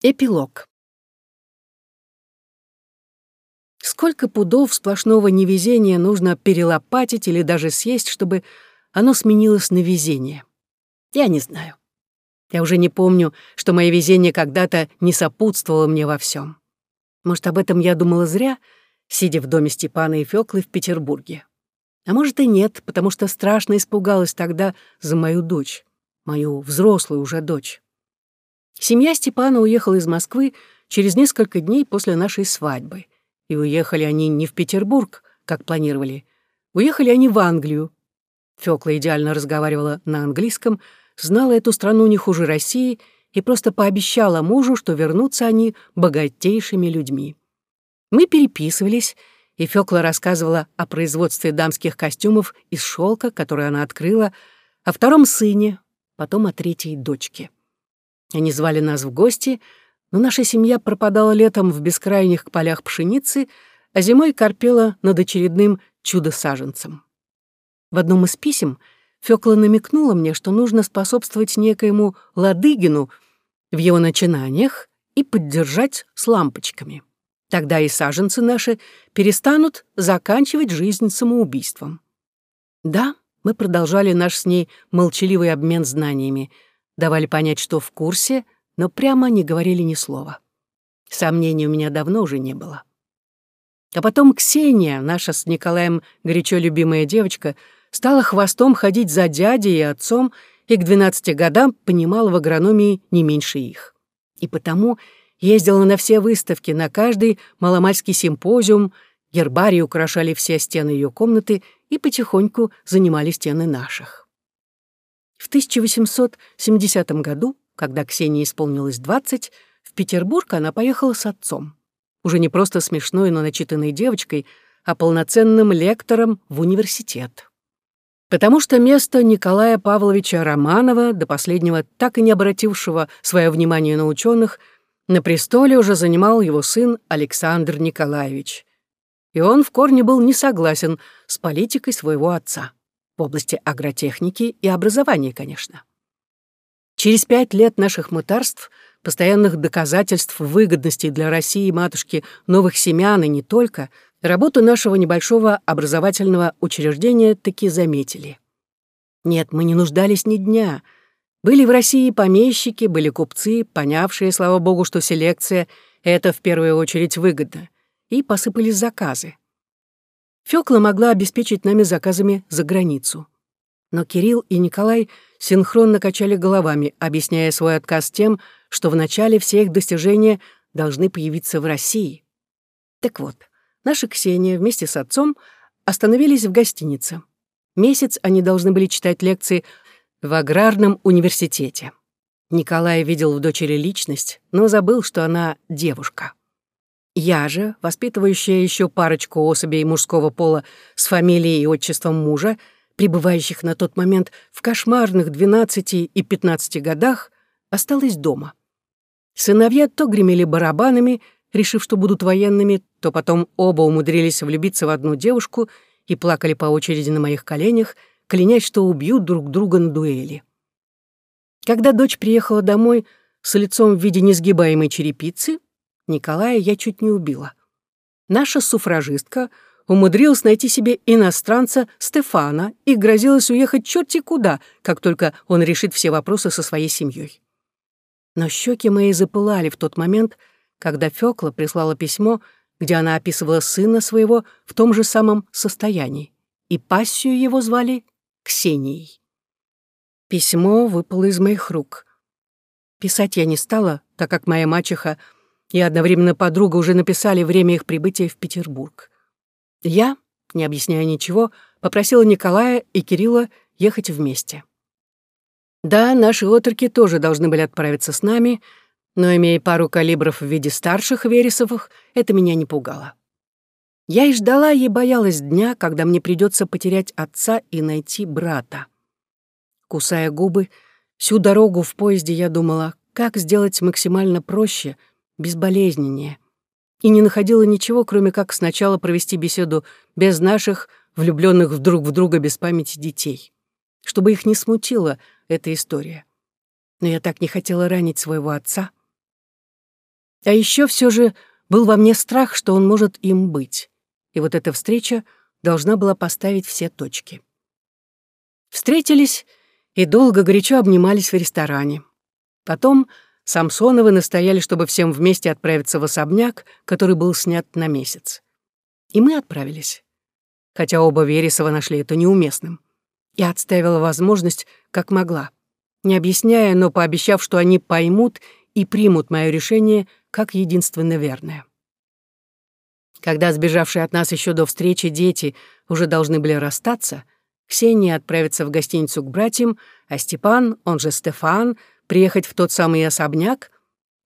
Эпилог. Сколько пудов сплошного невезения нужно перелопатить или даже съесть, чтобы оно сменилось на везение? Я не знаю. Я уже не помню, что мое везение когда-то не сопутствовало мне во всем. Может, об этом я думала зря, сидя в доме Степана и Фёклы в Петербурге. А может и нет, потому что страшно испугалась тогда за мою дочь, мою взрослую уже дочь. Семья Степана уехала из Москвы через несколько дней после нашей свадьбы. И уехали они не в Петербург, как планировали. Уехали они в Англию. Фёкла идеально разговаривала на английском, знала эту страну не хуже России и просто пообещала мужу, что вернутся они богатейшими людьми. Мы переписывались, и Фёкла рассказывала о производстве дамских костюмов из шелка, который она открыла, о втором сыне, потом о третьей дочке. Они звали нас в гости, но наша семья пропадала летом в бескрайних полях пшеницы, а зимой корпела над очередным чудо-саженцем. В одном из писем Фёкла намекнула мне, что нужно способствовать некоему Ладыгину в его начинаниях и поддержать с лампочками. Тогда и саженцы наши перестанут заканчивать жизнь самоубийством. Да, мы продолжали наш с ней молчаливый обмен знаниями — давали понять, что в курсе, но прямо не говорили ни слова. Сомнений у меня давно уже не было. А потом Ксения, наша с Николаем горячо любимая девочка, стала хвостом ходить за дядей и отцом и к 12 годам понимала в агрономии не меньше их. И потому ездила на все выставки, на каждый маломальский симпозиум, гербарии украшали все стены ее комнаты и потихоньку занимали стены наших. В 1870 году, когда Ксении исполнилось 20, в Петербург она поехала с отцом. Уже не просто смешной, но начитанной девочкой, а полноценным лектором в университет. Потому что место Николая Павловича Романова, до последнего так и не обратившего свое внимание на ученых, на престоле уже занимал его сын Александр Николаевич. И он в корне был не согласен с политикой своего отца в области агротехники и образования, конечно. Через пять лет наших мытарств, постоянных доказательств выгодности для России матушки новых семян и не только, работу нашего небольшого образовательного учреждения таки заметили. Нет, мы не нуждались ни дня. Были в России помещики, были купцы, понявшие, слава богу, что селекция — это в первую очередь выгодно, и посыпались заказы. Фёкла могла обеспечить нами заказами за границу. Но Кирилл и Николай синхронно качали головами, объясняя свой отказ тем, что вначале все их достижения должны появиться в России. Так вот, наша Ксения вместе с отцом остановились в гостинице. Месяц они должны были читать лекции в аграрном университете. Николай видел в дочери личность, но забыл, что она девушка. Я же, воспитывающая еще парочку особей мужского пола с фамилией и отчеством мужа, пребывающих на тот момент в кошмарных 12 и 15 годах, осталась дома. Сыновья то гремели барабанами, решив, что будут военными, то потом оба умудрились влюбиться в одну девушку и плакали по очереди на моих коленях, клянясь, что убьют друг друга на дуэли. Когда дочь приехала домой с лицом в виде несгибаемой черепицы, Николая я чуть не убила. Наша суфражистка умудрилась найти себе иностранца Стефана и грозилась уехать черти куда, как только он решит все вопросы со своей семьей. Но щеки мои запылали в тот момент, когда Фёкла прислала письмо, где она описывала сына своего в том же самом состоянии, и пассию его звали Ксенией. Письмо выпало из моих рук. Писать я не стала, так как моя мачеха — и одновременно подруга уже написали время их прибытия в Петербург. Я, не объясняя ничего, попросила Николая и Кирилла ехать вместе. Да, наши отроки тоже должны были отправиться с нами, но, имея пару калибров в виде старших Вересовых, это меня не пугало. Я и ждала, и боялась дня, когда мне придется потерять отца и найти брата. Кусая губы, всю дорогу в поезде я думала, как сделать максимально проще — безболезненнее, и не находила ничего, кроме как сначала провести беседу без наших, влюбленных друг в друга без памяти детей, чтобы их не смутила эта история. Но я так не хотела ранить своего отца. А еще все же был во мне страх, что он может им быть. И вот эта встреча должна была поставить все точки. Встретились и долго горячо обнимались в ресторане. Потом Самсоновы настояли, чтобы всем вместе отправиться в особняк, который был снят на месяц. И мы отправились. Хотя оба Вересова нашли это неуместным. Я отставила возможность, как могла, не объясняя, но пообещав, что они поймут и примут мое решение как единственно верное. Когда сбежавшие от нас еще до встречи дети уже должны были расстаться, Ксения отправиться в гостиницу к братьям, а Степан, он же Стефан, приехать в тот самый особняк,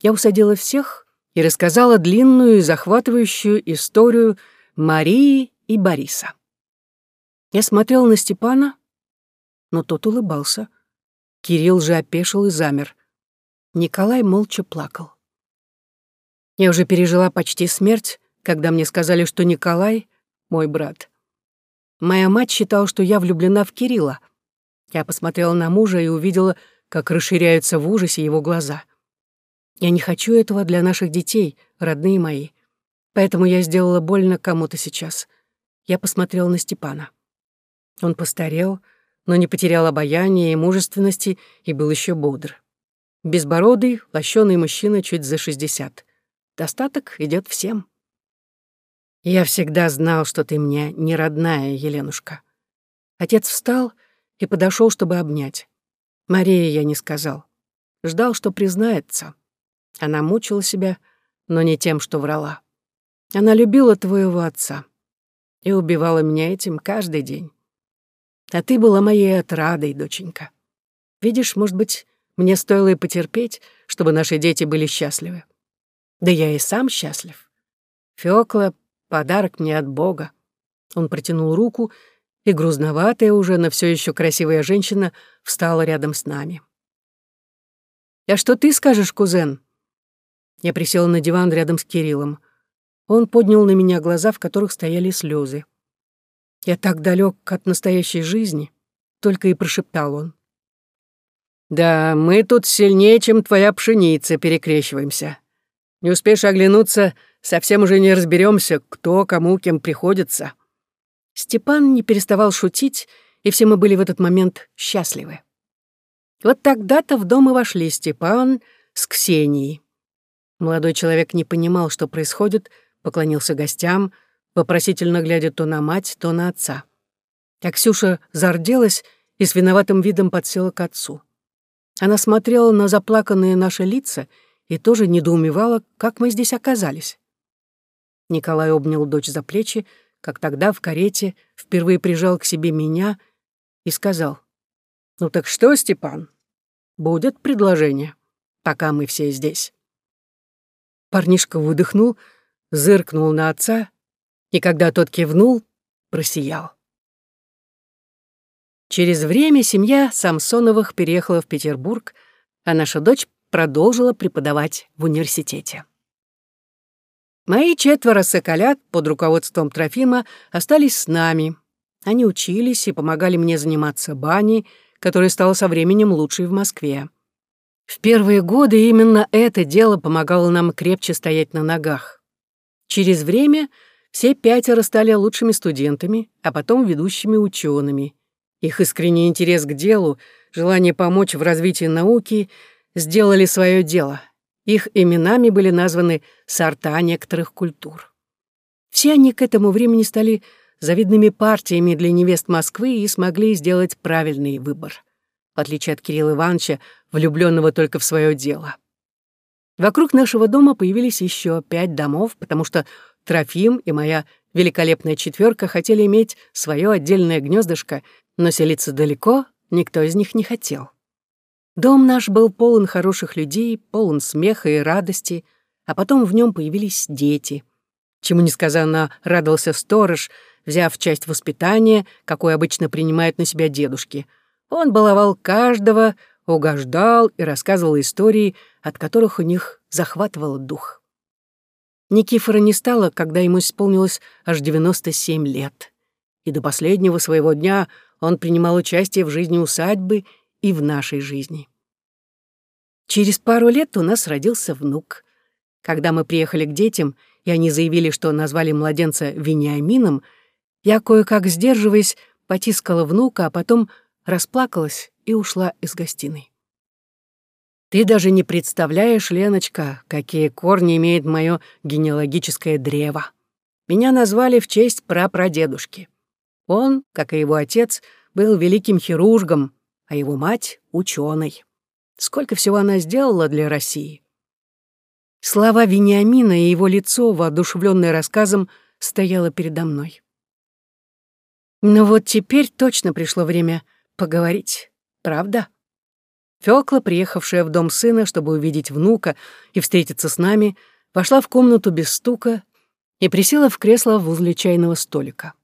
я усадила всех и рассказала длинную и захватывающую историю Марии и Бориса. Я смотрела на Степана, но тот улыбался. Кирилл же опешил и замер. Николай молча плакал. Я уже пережила почти смерть, когда мне сказали, что Николай — мой брат. Моя мать считала, что я влюблена в Кирилла. Я посмотрела на мужа и увидела, как расширяются в ужасе его глаза. Я не хочу этого для наших детей, родные мои. Поэтому я сделала больно кому-то сейчас. Я посмотрела на Степана. Он постарел, но не потерял обаяния и мужественности и был еще бодр. Безбородый, лощеный мужчина чуть за шестьдесят. Достаток идет всем. Я всегда знал, что ты мне не родная, Еленушка. Отец встал и подошел, чтобы обнять. Марии я не сказал. Ждал, что признается. Она мучила себя, но не тем, что врала. Она любила твоего отца и убивала меня этим каждый день. А ты была моей отрадой, доченька. Видишь, может быть, мне стоило и потерпеть, чтобы наши дети были счастливы. Да я и сам счастлив. Фёкла — подарок мне от Бога. Он протянул руку, и грузноватая уже, но все еще красивая женщина встала рядом с нами. «А что ты скажешь, кузен?» Я присела на диван рядом с Кириллом. Он поднял на меня глаза, в которых стояли слезы. «Я так далек от настоящей жизни», — только и прошептал он. «Да, мы тут сильнее, чем твоя пшеница, перекрещиваемся. Не успеешь оглянуться, совсем уже не разберемся, кто кому кем приходится». Степан не переставал шутить, и все мы были в этот момент счастливы. Вот тогда-то в дом и вошли Степан с Ксенией. Молодой человек не понимал, что происходит, поклонился гостям, вопросительно глядя то на мать, то на отца. А Ксюша зарделась и с виноватым видом подсела к отцу. Она смотрела на заплаканные наши лица — и тоже недоумевала, как мы здесь оказались. Николай обнял дочь за плечи, как тогда в карете впервые прижал к себе меня и сказал, «Ну так что, Степан, будет предложение, пока мы все здесь». Парнишка выдохнул, зыркнул на отца, и когда тот кивнул, просиял. Через время семья Самсоновых переехала в Петербург, а наша дочь продолжила преподавать в университете. Мои четверо соколят под руководством Трофима остались с нами. Они учились и помогали мне заниматься баней, которая стала со временем лучшей в Москве. В первые годы именно это дело помогало нам крепче стоять на ногах. Через время все пятеро стали лучшими студентами, а потом ведущими учеными. Их искренний интерес к делу, желание помочь в развитии науки — сделали свое дело. Их именами были названы сорта некоторых культур. Все они к этому времени стали завидными партиями для невест Москвы и смогли сделать правильный выбор, в отличие от Кирилла Ивановича, влюбленного только в свое дело. Вокруг нашего дома появились еще пять домов, потому что Трофим и моя великолепная четверка хотели иметь свое отдельное гнездышко, но селиться далеко никто из них не хотел. Дом наш был полон хороших людей, полон смеха и радости, а потом в нем появились дети. Чему несказанно радовался сторож, взяв часть воспитания, какой обычно принимают на себя дедушки. Он баловал каждого, угождал и рассказывал истории, от которых у них захватывал дух. Никифора не стало, когда ему исполнилось аж 97 лет. И до последнего своего дня он принимал участие в жизни усадьбы и в нашей жизни. Через пару лет у нас родился внук. Когда мы приехали к детям, и они заявили, что назвали младенца Вениамином, я, кое-как сдерживаясь, потискала внука, а потом расплакалась и ушла из гостиной. Ты даже не представляешь, Леночка, какие корни имеет мое генеалогическое древо. Меня назвали в честь прапрадедушки. Он, как и его отец, был великим хирургом, а его мать — ученой. Сколько всего она сделала для России. Слова Вениамина и его лицо, воодушевленное рассказом, стояло передо мной. Но вот теперь точно пришло время поговорить, правда? Фёкла, приехавшая в дом сына, чтобы увидеть внука и встретиться с нами, вошла в комнату без стука и присела в кресло возле чайного столика.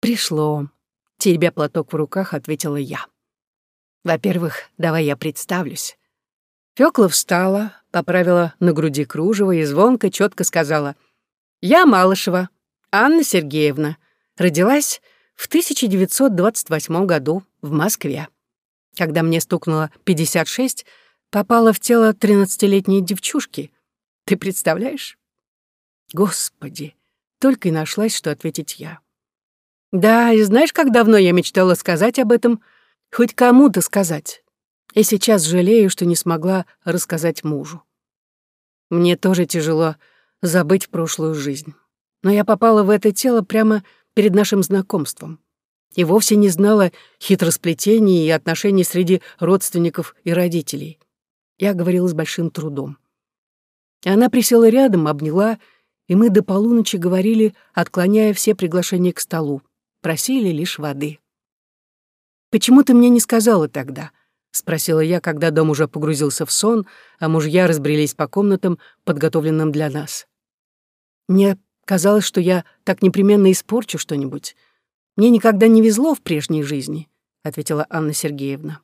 «Пришло», — теребя платок в руках, ответила я. «Во-первых, давай я представлюсь». Фёкла встала, поправила на груди кружево и звонко четко сказала «Я Малышева, Анна Сергеевна, родилась в 1928 году в Москве. Когда мне стукнуло 56, попала в тело 13-летней девчушки. Ты представляешь? Господи, только и нашлась, что ответить я. Да, и знаешь, как давно я мечтала сказать об этом? Хоть кому-то сказать. И сейчас жалею, что не смогла рассказать мужу. Мне тоже тяжело забыть прошлую жизнь. Но я попала в это тело прямо перед нашим знакомством и вовсе не знала хитросплетений и отношений среди родственников и родителей. Я говорила с большим трудом. Она присела рядом, обняла, и мы до полуночи говорили, отклоняя все приглашения к столу. Просили лишь воды. «Почему ты мне не сказала тогда?» — спросила я, когда дом уже погрузился в сон, а мужья разбрелись по комнатам, подготовленным для нас. Мне казалось, что я так непременно испорчу что-нибудь. Мне никогда не везло в прежней жизни», — ответила Анна Сергеевна.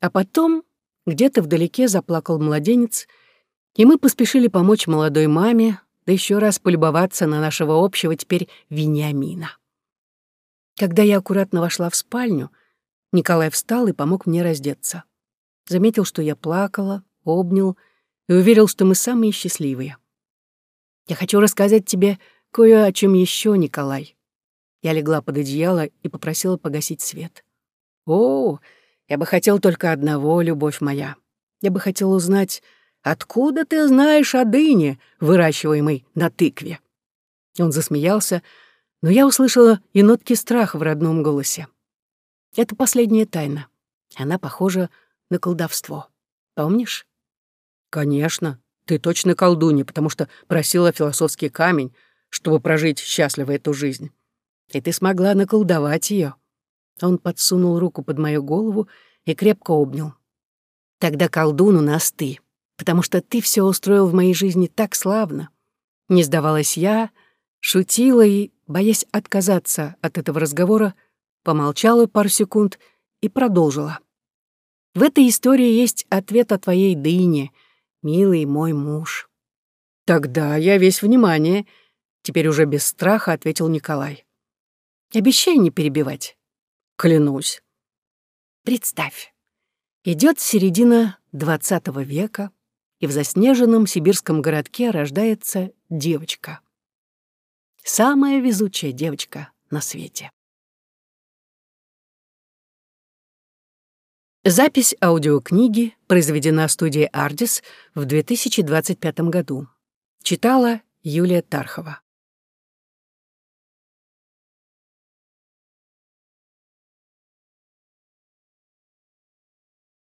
А потом где-то вдалеке заплакал младенец, и мы поспешили помочь молодой маме, да еще раз полюбоваться на нашего общего теперь Вениамина. Когда я аккуратно вошла в спальню, Николай встал и помог мне раздеться. Заметил, что я плакала, обнял и уверил, что мы самые счастливые. «Я хочу рассказать тебе кое о чем еще, Николай», я легла под одеяло и попросила погасить свет. «О, я бы хотел только одного, любовь моя. Я бы хотел узнать, откуда ты знаешь о дыне, выращиваемой на тыкве?» Он засмеялся, но я услышала и нотки страха в родном голосе. Это последняя тайна. Она похожа на колдовство. Помнишь? Конечно, ты точно колдунья, потому что просила философский камень, чтобы прожить счастливо эту жизнь и ты смогла наколдовать ее. Он подсунул руку под мою голову и крепко обнял. Тогда колдун у нас ты, потому что ты все устроил в моей жизни так славно. Не сдавалась я, шутила и, боясь отказаться от этого разговора, помолчала пару секунд и продолжила. В этой истории есть ответ о твоей дыне, милый мой муж. Тогда я весь внимание, теперь уже без страха ответил Николай. Обещай не перебивать. Клянусь. Представь. Идет середина двадцатого века, и в заснеженном сибирском городке рождается девочка. Самая везучая девочка на свете. Запись аудиокниги произведена студией «Ардис» в 2025 году. Читала Юлия Тархова.